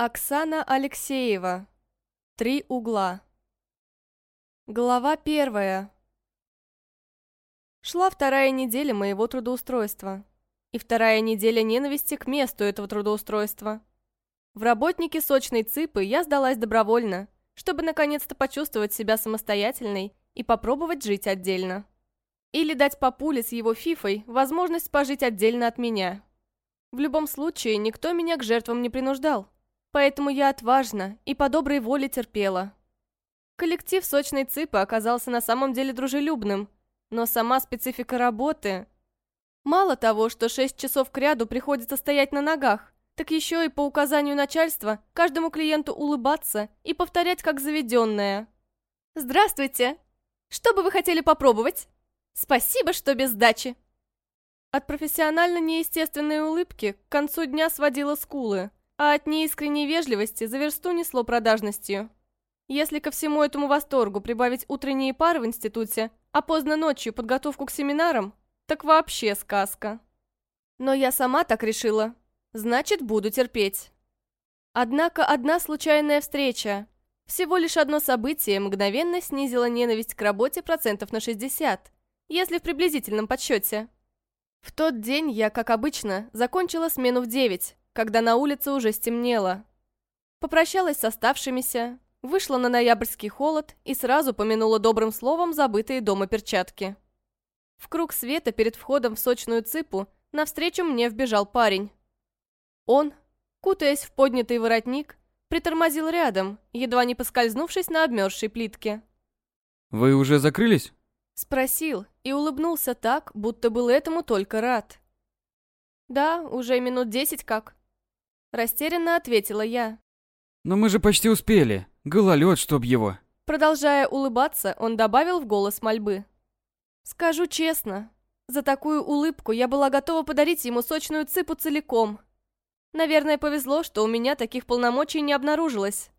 Оксана Алексеева. Три угла. Глава первая. Шла вторая неделя моего трудоустройства. И вторая неделя ненависти к месту этого трудоустройства. В работнике сочной цыпы я сдалась добровольно, чтобы наконец-то почувствовать себя самостоятельной и попробовать жить отдельно. Или дать папуле с его фифой возможность пожить отдельно от меня. В любом случае, никто меня к жертвам не принуждал. Поэтому я отважна и по доброй воле терпела. Коллектив сочной цыпы оказался на самом деле дружелюбным, но сама специфика работы... Мало того, что шесть часов кряду приходится стоять на ногах, так еще и по указанию начальства каждому клиенту улыбаться и повторять как заведенное. «Здравствуйте! Что бы вы хотели попробовать? Спасибо, что без сдачи!» От профессионально неестественной улыбки к концу дня сводила скулы а от неискренней вежливости за версту несло продажностью. Если ко всему этому восторгу прибавить утренние пары в институте, а поздно ночью подготовку к семинарам, так вообще сказка. Но я сама так решила. Значит, буду терпеть. Однако одна случайная встреча, всего лишь одно событие мгновенно снизило ненависть к работе процентов на 60, если в приблизительном подсчете. В тот день я, как обычно, закончила смену в 9, когда на улице уже стемнело. Попрощалась с оставшимися, вышла на ноябрьский холод и сразу помянула добрым словом забытые дома перчатки. В круг света перед входом в сочную цыпу навстречу мне вбежал парень. Он, кутаясь в поднятый воротник, притормозил рядом, едва не поскользнувшись на обмерзшей плитке. «Вы уже закрылись?» Спросил и улыбнулся так, будто был этому только рад. «Да, уже минут десять как». Растерянно ответила я. «Но мы же почти успели. Гололед, чтоб его». Продолжая улыбаться, он добавил в голос мольбы. «Скажу честно, за такую улыбку я была готова подарить ему сочную цыпу целиком. Наверное, повезло, что у меня таких полномочий не обнаружилось.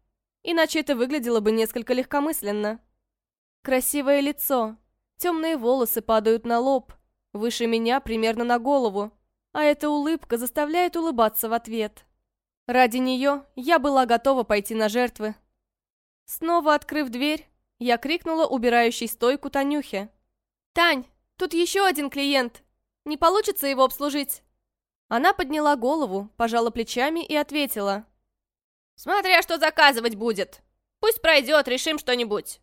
Иначе это выглядело бы несколько легкомысленно. Красивое лицо, темные волосы падают на лоб, выше меня примерно на голову, а эта улыбка заставляет улыбаться в ответ. Ради нее я была готова пойти на жертвы. Снова открыв дверь, я крикнула убирающей стойку Танюхе. «Тань, тут еще один клиент. Не получится его обслужить?» Она подняла голову, пожала плечами и ответила. «Смотря что заказывать будет. Пусть пройдет, решим что-нибудь».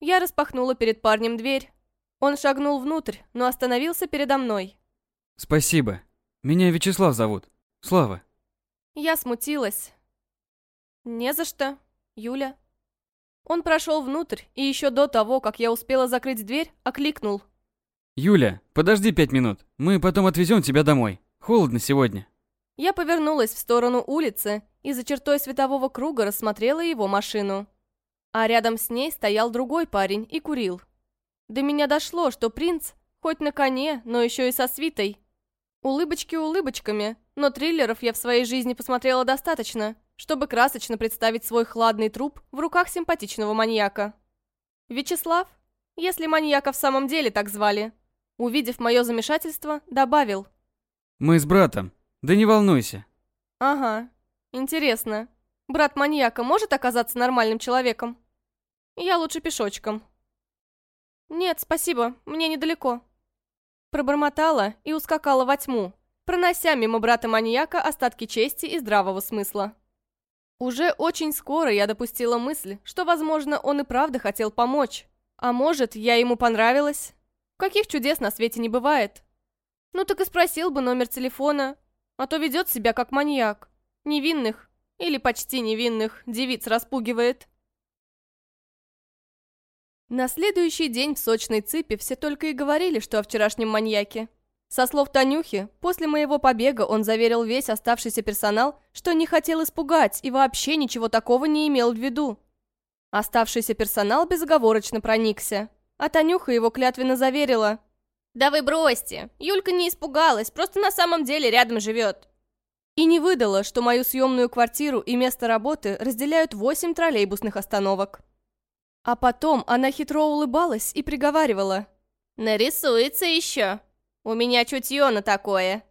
Я распахнула перед парнем дверь. Он шагнул внутрь, но остановился передо мной. «Спасибо. Меня Вячеслав зовут. Слава». Я смутилась. «Не за что, Юля». Он прошел внутрь, и еще до того, как я успела закрыть дверь, окликнул. «Юля, подожди пять минут. Мы потом отвезем тебя домой. Холодно сегодня». Я повернулась в сторону улицы и за чертой светового круга рассмотрела его машину. А рядом с ней стоял другой парень и курил. До меня дошло, что принц, хоть на коне, но еще и со свитой. Улыбочки улыбочками, но триллеров я в своей жизни посмотрела достаточно, чтобы красочно представить свой хладный труп в руках симпатичного маньяка. Вячеслав, если маньяка в самом деле так звали, увидев мое замешательство, добавил. «Мы с братом. Да не волнуйся». «Ага. Интересно. Брат маньяка может оказаться нормальным человеком? Я лучше пешочком». «Нет, спасибо. Мне недалеко». Пробормотала и ускакала во тьму, пронося мимо брата-маньяка остатки чести и здравого смысла. Уже очень скоро я допустила мысль, что, возможно, он и правда хотел помочь. А может, я ему понравилась? Каких чудес на свете не бывает. Ну так и спросил бы номер телефона, а то ведет себя как маньяк. Невинных, или почти невинных, девиц распугивает. На следующий день в сочной цыпе все только и говорили, что о вчерашнем маньяке. Со слов Танюхи, после моего побега он заверил весь оставшийся персонал, что не хотел испугать и вообще ничего такого не имел в виду. Оставшийся персонал безоговорочно проникся, а Танюха его клятвенно заверила. «Да вы бросьте, Юлька не испугалась, просто на самом деле рядом живет». И не выдала, что мою съемную квартиру и место работы разделяют восемь троллейбусных остановок. А потом она хитро улыбалась и приговаривала. «Нарисуется еще!» У меня чутье на такое.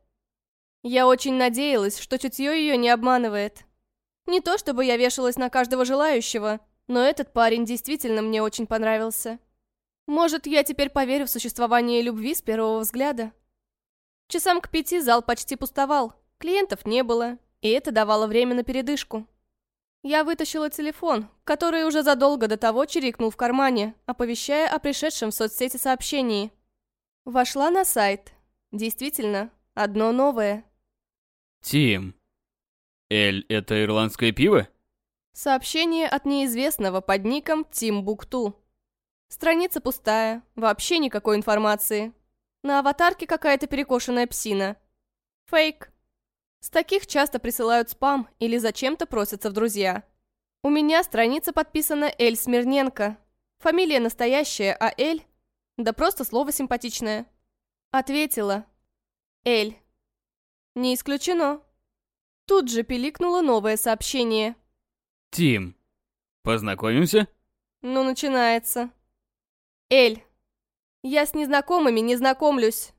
Я очень надеялась, что чутье ее не обманывает. Не то чтобы я вешалась на каждого желающего, но этот парень действительно мне очень понравился. Может, я теперь поверю в существование любви с первого взгляда? Часам к пяти зал почти пустовал, клиентов не было, и это давало время на передышку. Я вытащила телефон, который уже задолго до того чирикнул в кармане, оповещая о пришедшем в соцсети сообщении. Вошла на сайт. Действительно, одно новое. Тим. Эль, это ирландское пиво? Сообщение от неизвестного под ником Тимбукту. Страница пустая, вообще никакой информации. На аватарке какая-то перекошенная псина. Фейк. С таких часто присылают спам или зачем-то просятся в друзья. У меня страница подписана Эль Смирненко. Фамилия настоящая, а Эль... Да просто слово симпатичное. Ответила. Эль. Не исключено. Тут же пиликнуло новое сообщение. Тим. Познакомимся? Ну, начинается. Эль. Я с незнакомыми не знакомлюсь.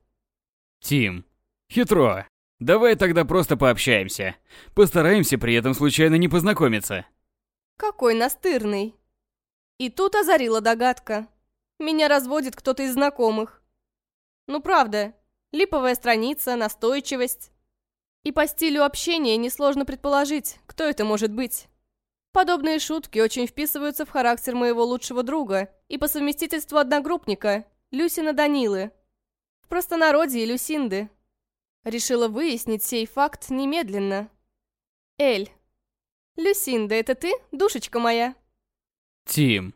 Тим. Хитро. Давай тогда просто пообщаемся. Постараемся при этом случайно не познакомиться. Какой настырный. И тут озарила догадка. Меня разводит кто-то из знакомых. Ну правда, липовая страница, настойчивость. И по стилю общения несложно предположить, кто это может быть. Подобные шутки очень вписываются в характер моего лучшего друга и по совместительству одногруппника, Люсина Данилы. В простонародье Люсинды. Решила выяснить сей факт немедленно. Эль. Люсинда, это ты, душечка моя? Тим.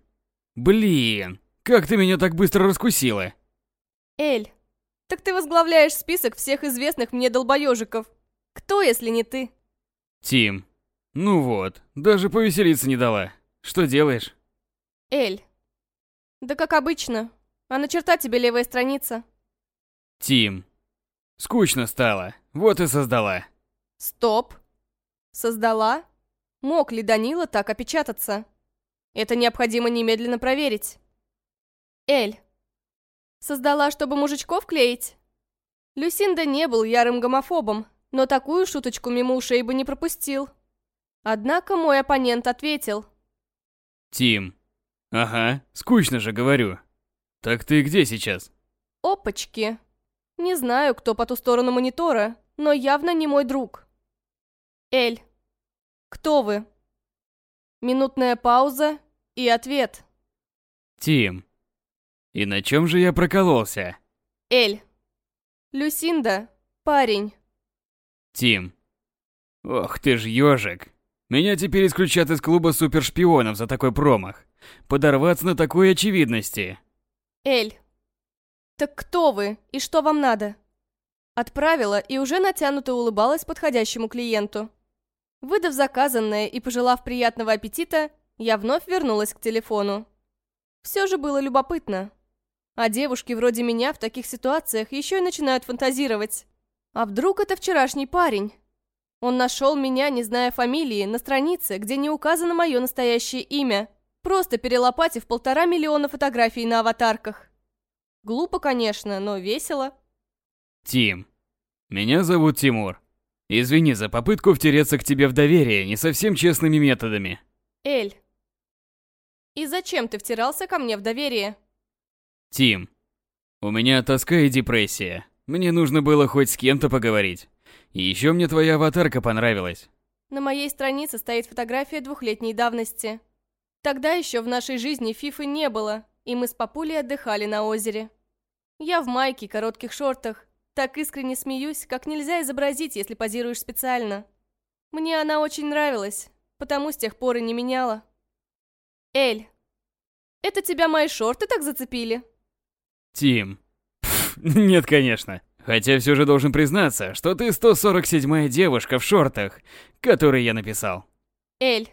Блин, как ты меня так быстро раскусила? Эль. Так ты возглавляешь список всех известных мне долбоёжиков. Кто, если не ты? Тим. Ну вот, даже повеселиться не дала. Что делаешь? Эль. Да как обычно. А на черта тебе левая страница? Тим. Скучно стало, вот и создала. Стоп. Создала? Мог ли Данила так опечататься? Это необходимо немедленно проверить. Эль. Создала, чтобы мужичков клеить? Люсинда не был ярым гомофобом, но такую шуточку мимо ушей бы не пропустил. Однако мой оппонент ответил. Тим. Ага, скучно же, говорю. Так ты где сейчас? Опачки. Не знаю, кто по ту сторону монитора, но явно не мой друг. Эль. Кто вы? Минутная пауза и ответ. Тим. И на чем же я прокололся? Эль. Люсинда. Парень. Тим. Ох ты ж ёжик. Меня теперь исключат из клуба супершпионов за такой промах. Подорваться на такой очевидности. Эль. «Так кто вы и что вам надо?» Отправила и уже натянуто улыбалась подходящему клиенту. Выдав заказанное и пожелав приятного аппетита, я вновь вернулась к телефону. Все же было любопытно. А девушки вроде меня в таких ситуациях еще и начинают фантазировать. А вдруг это вчерашний парень? Он нашел меня, не зная фамилии, на странице, где не указано мое настоящее имя, просто перелопатив полтора миллиона фотографий на аватарках. Глупо, конечно, но весело. Тим. Меня зовут Тимур. Извини за попытку втереться к тебе в доверие не совсем честными методами. Эль. И зачем ты втирался ко мне в доверие? Тим. У меня тоска и депрессия. Мне нужно было хоть с кем-то поговорить. И еще мне твоя аватарка понравилась. На моей странице стоит фотография двухлетней давности. Тогда еще в нашей жизни фифы не было, и мы с папулей отдыхали на озере. Я в майке, коротких шортах. Так искренне смеюсь, как нельзя изобразить, если позируешь специально. Мне она очень нравилась, потому с тех пор и не меняла. Эль, это тебя мои шорты так зацепили? Тим. Нет, конечно. Хотя все же должен признаться, что ты 147-я девушка в шортах, которые я написал. Эль,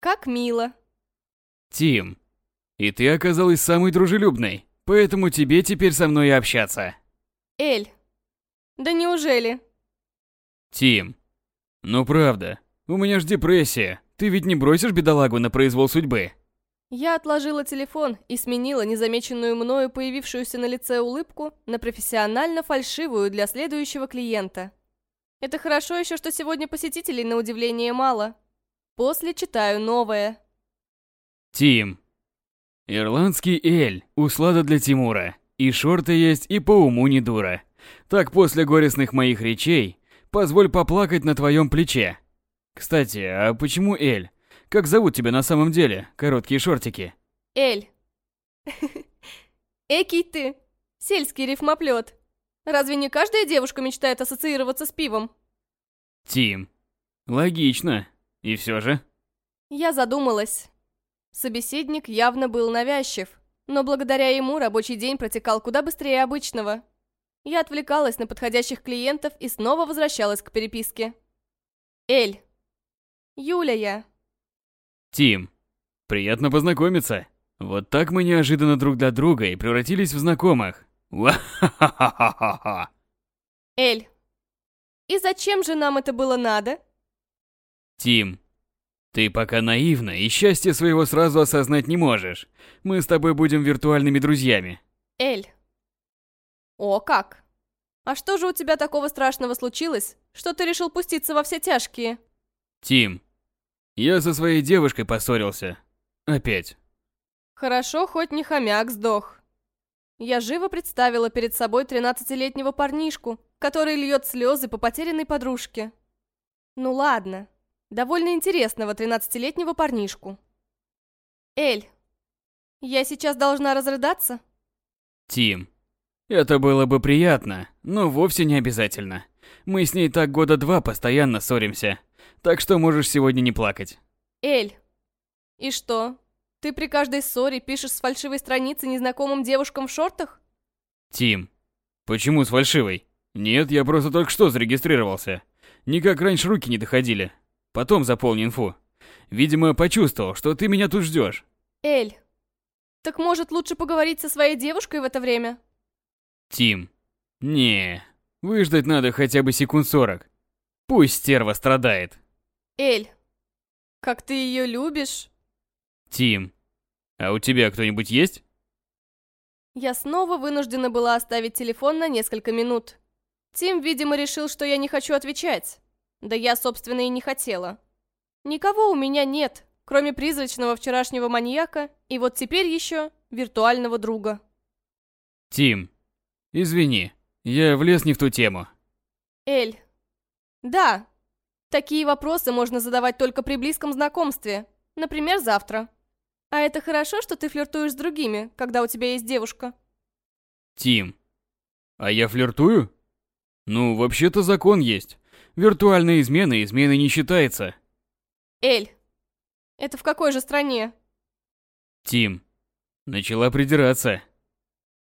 как мило. Тим. И ты оказалась самой дружелюбной. Поэтому тебе теперь со мной и общаться. Эль. Да неужели? Тим. Ну правда. У меня ж депрессия. Ты ведь не бросишь бедолагу на произвол судьбы. Я отложила телефон и сменила незамеченную мною появившуюся на лице улыбку на профессионально фальшивую для следующего клиента. Это хорошо еще, что сегодня посетителей на удивление мало. После читаю новое. Тим. Ирландский эль, услада для Тимура. И шорты есть, и по уму не дура. Так после горестных моих речей, позволь поплакать на твоем плече. Кстати, а почему эль? Как зовут тебя на самом деле, короткие шортики? Эль. Экий ты. Сельский рифмоплет. Разве не каждая девушка мечтает ассоциироваться с пивом? Тим. Логично. И все же? Я задумалась. Собеседник явно был навязчив, но благодаря ему рабочий день протекал куда быстрее обычного. Я отвлекалась на подходящих клиентов и снова возвращалась к переписке. Эль. Юля я. Тим. Приятно познакомиться. Вот так мы неожиданно друг для друга и превратились в знакомых. Ва-ха-ха-ха-ха. Эль. И зачем же нам это было надо? Тим. Ты пока наивна и счастье своего сразу осознать не можешь. Мы с тобой будем виртуальными друзьями. Эль. О, как? А что же у тебя такого страшного случилось, что ты решил пуститься во все тяжкие? Тим. Я со своей девушкой поссорился. Опять. Хорошо, хоть не хомяк сдох. Я живо представила перед собой тринадцатилетнего парнишку, который льет слезы по потерянной подружке. Ну ладно, довольно интересного тринадцатилетнего парнишку. Эль, я сейчас должна разрыдаться? Тим. Это было бы приятно, но вовсе не обязательно. Мы с ней так года два постоянно ссоримся, так что можешь сегодня не плакать. Эль, и что, ты при каждой ссоре пишешь с фальшивой страницы незнакомым девушкам в шортах? Тим. Почему с фальшивой? Нет, я просто только что зарегистрировался. Никак раньше руки не доходили. Потом заполни инфу. Видимо, почувствовал, что ты меня тут ждешь. Эль, так может лучше поговорить со своей девушкой в это время? Тим. Не, выждать надо хотя бы секунд сорок. Пусть стерва страдает. Эль, как ты ее любишь? Тим. А у тебя кто-нибудь есть? Я снова вынуждена была оставить телефон на несколько минут. Тим, видимо, решил, что я не хочу отвечать. Да я, собственно, и не хотела. Никого у меня нет, кроме призрачного вчерашнего маньяка и вот теперь еще виртуального друга. Тим. Извини, я влез не в ту тему. Эль. Да. Такие вопросы можно задавать только при близком знакомстве. Например, завтра. А это хорошо, что ты флиртуешь с другими, когда у тебя есть девушка? Тим. А я флиртую? Ну, вообще-то закон есть. Виртуальная измена изменой не считается. Эль. Это в какой же стране? Тим. Начала придираться.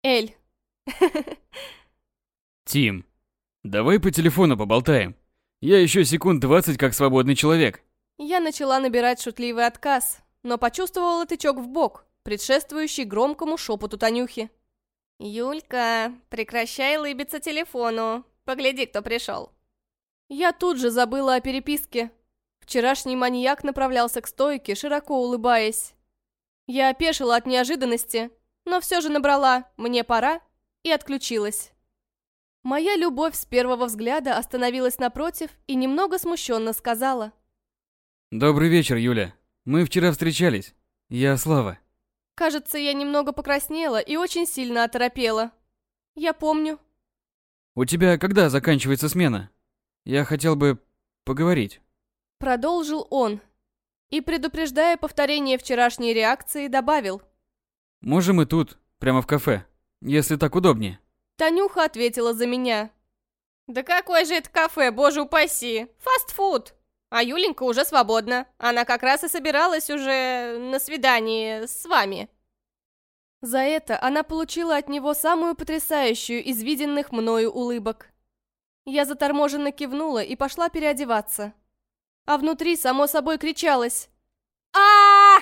Эль. Тим. Давай по телефону поболтаем. Я еще секунд двадцать как свободный человек. Я начала набирать шутливый отказ, но почувствовала тычок в бок, предшествующий громкому шепоту Танюхи. «Юлька, прекращай лыбиться телефону. Погляди, кто пришел». Я тут же забыла о переписке. Вчерашний маньяк направлялся к стойке, широко улыбаясь. Я опешила от неожиданности, но все же набрала «мне пора» и отключилась. Моя любовь с первого взгляда остановилась напротив и немного смущенно сказала. Добрый вечер, Юля. Мы вчера встречались. Я Слава. Кажется, я немного покраснела и очень сильно оторопела. Я помню. У тебя когда заканчивается смена? Я хотел бы поговорить. Продолжил он. И, предупреждая повторение вчерашней реакции, добавил. Можем и тут, прямо в кафе, если так удобнее. Танюха ответила за меня. Да какое же это кафе, боже упаси! Фастфуд! А Юленька уже свободна. Она как раз и собиралась уже на свидание с вами. За это она получила от него самую потрясающую из виденных мною улыбок. Я заторможенно кивнула и пошла переодеваться. А внутри, само собой, кричалось а,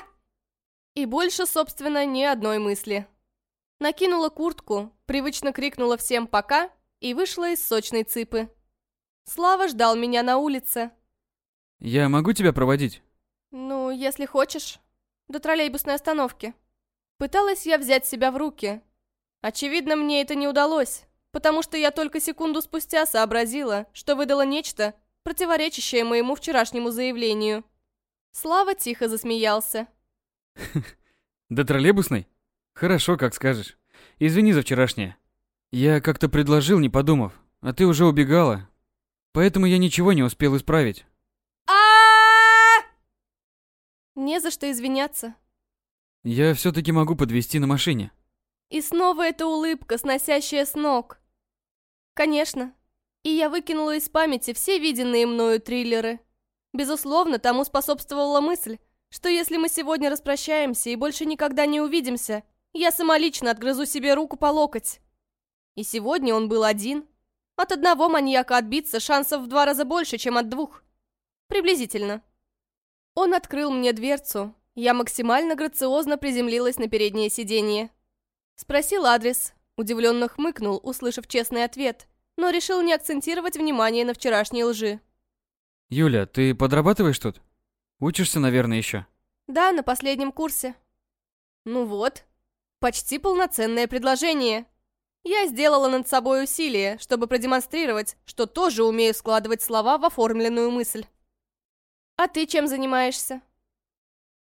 И больше, собственно, ни одной мысли. Накинула куртку, привычно крикнула всем «пока» и вышла из сочной цыпы. Слава ждал меня на улице. Я могу тебя проводить? Ну, если хочешь. До троллейбусной остановки. Пыталась я взять себя в руки. Очевидно, мне это не удалось, потому что я только секунду спустя сообразила, что выдала нечто, противоречащее моему вчерашнему заявлению. Слава тихо засмеялся. До троллейбусной? Хорошо, как скажешь. Извини за вчерашнее. Я как-то предложил, не подумав, а ты уже убегала. Поэтому я ничего не успел исправить. а Не за что извиняться. Я все-таки могу подвезти на машине. И снова эта улыбка, сносящая с ног. Конечно. И я выкинула из памяти все виденные мною триллеры. Безусловно, тому способствовала мысль, что если мы сегодня распрощаемся и больше никогда не увидимся, я самолично отгрызу себе руку по локоть. И сегодня он был один. От одного маньяка отбиться шансов в два раза больше, чем от двух. Приблизительно. Он открыл мне дверцу. Я максимально грациозно приземлилась на переднее сиденье. Спросил адрес. Удивленно хмыкнул, услышав честный ответ, но решил не акцентировать внимание на вчерашней лжи. Юля, ты подрабатываешь тут? Учишься, наверное, еще? Да, на последнем курсе. Ну вот, почти полноценное предложение. Я сделала над собой усилие, чтобы продемонстрировать, что тоже умею складывать слова в оформленную мысль. А ты чем занимаешься?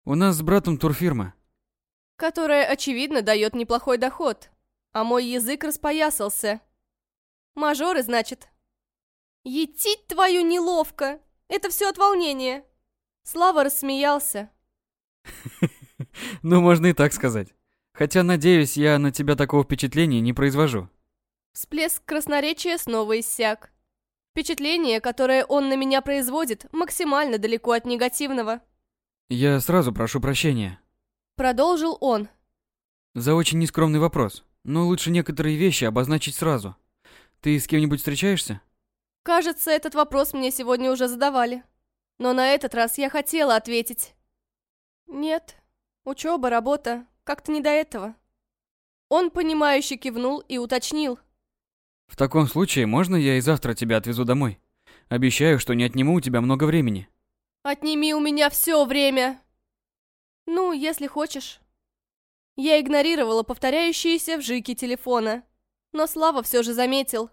У нас с братом турфирма. Которая, очевидно, дает неплохой доход. А мой язык распоясался. Мажоры, значит. Етить твою неловко. Это все от волнения. Слава рассмеялся. Ну, можно и так сказать. Хотя, надеюсь, я на тебя такого впечатления не произвожу. Всплеск красноречия снова иссяк. Впечатление, которое он на меня производит, максимально далеко от негативного. Я сразу прошу прощения. Продолжил он. За очень нескромный вопрос. Но лучше некоторые вещи обозначить сразу. Ты с кем-нибудь встречаешься? Кажется, этот вопрос мне сегодня уже задавали. Но на этот раз я хотела ответить. Нет, учеба, работа, как-то не до этого. Он, понимающе кивнул и уточнил. В таком случае, можно я и завтра тебя отвезу домой? Обещаю, что не отниму у тебя много времени. Отними у меня все время. Ну, если хочешь. Я игнорировала повторяющиеся вжики телефона. Но Слава все же заметил.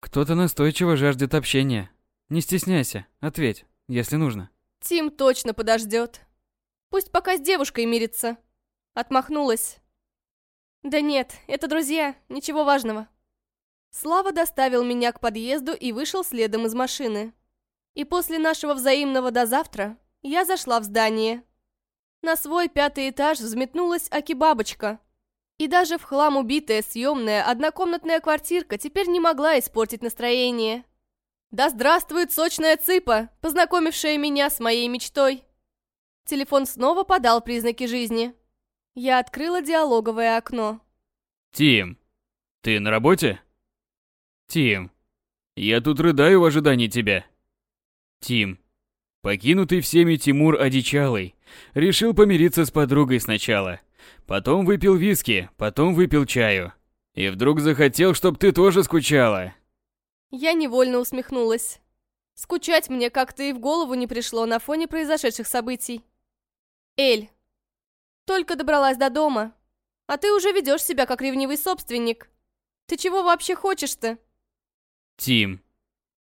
Кто-то настойчиво жаждет общения. Не стесняйся, ответь, если нужно. Тим точно подождет. Пусть пока с девушкой мирится. Отмахнулась. Да нет, это друзья, ничего важного. Слава доставил меня к подъезду и вышел следом из машины. И после нашего взаимного до завтра я зашла в здание. На свой пятый этаж взметнулась Аки-бабочка. И даже в хлам убитая съемная однокомнатная квартирка теперь не могла испортить настроение. Да здравствует сочная цыпа, познакомившая меня с моей мечтой. Телефон снова подал признаки жизни. Я открыла диалоговое окно. Тим, ты на работе? Тим, я тут рыдаю в ожидании тебя. Тим, покинутый всеми Тимур одичалый, решил помириться с подругой сначала. Потом выпил виски, потом выпил чаю. И вдруг захотел, чтоб ты тоже скучала. Я невольно усмехнулась. Скучать мне как-то и в голову не пришло на фоне произошедших событий. Эль, только добралась до дома, а ты уже ведешь себя как ревнивый собственник. Ты чего вообще хочешь-то? Тим,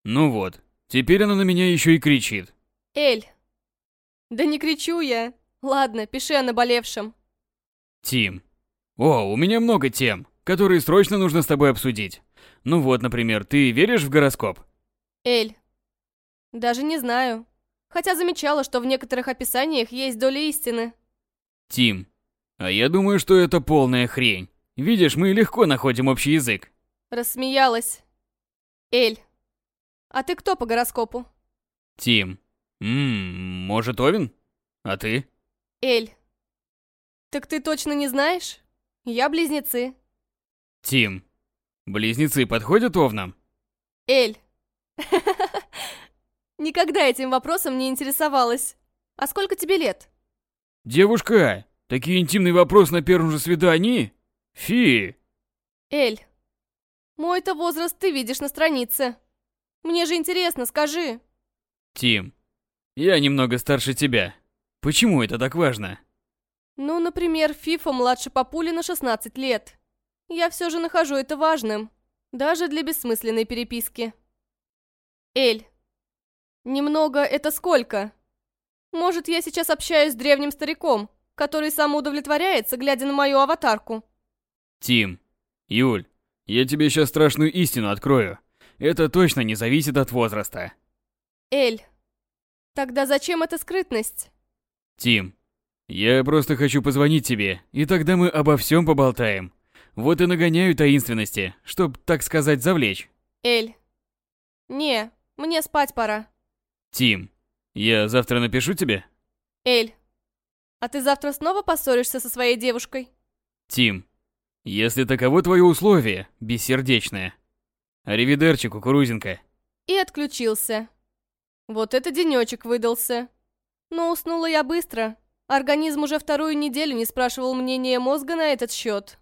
ну вот, теперь она на меня еще и кричит. Эль, да не кричу я. Ладно, пиши о наболевшем. Тим, о, у меня много тем, которые срочно нужно с тобой обсудить. Ну вот, например, ты веришь в гороскоп? Эль, даже не знаю. Хотя замечала, что в некоторых описаниях есть доля истины. Тим, а я думаю, что это полная хрень. Видишь, мы легко находим общий язык. Рассмеялась. Эль, а ты кто по гороскопу? Тим, ммм, может, Овен? А ты? Эль, так ты точно не знаешь? Я близнецы. Тим, близнецы подходят Овнам? Эль. Никогда этим вопросом не интересовалась. А сколько тебе лет? Девушка, такие интимный вопрос на первом же свидании? Фи. Эль, мой-то возраст ты видишь на странице. Мне же интересно, скажи. Тим, я немного старше тебя. Почему это так важно? Ну, например, Фифа младше папули на 16 лет. Я все же нахожу это важным. Даже для бессмысленной переписки. Эль. Немного это сколько? Может, я сейчас общаюсь с древним стариком, который самоудовлетворяется, глядя на мою аватарку. Тим, Юль, я тебе сейчас страшную истину открою. Это точно не зависит от возраста. Эль, тогда зачем эта скрытность? Тим, я просто хочу позвонить тебе, и тогда мы обо всем поболтаем. Вот и нагоняю таинственности, чтоб, так сказать, завлечь. Эль, не, мне спать пора. Тим, я завтра напишу тебе? Эль, а ты завтра снова поссоришься со своей девушкой? Тим, если таково твое условие, бессердечное. Аривидерчи, кукурузинка. И отключился. Вот это денечек выдался. Но уснула я быстро. Организм уже вторую неделю не спрашивал мнения мозга на этот счет.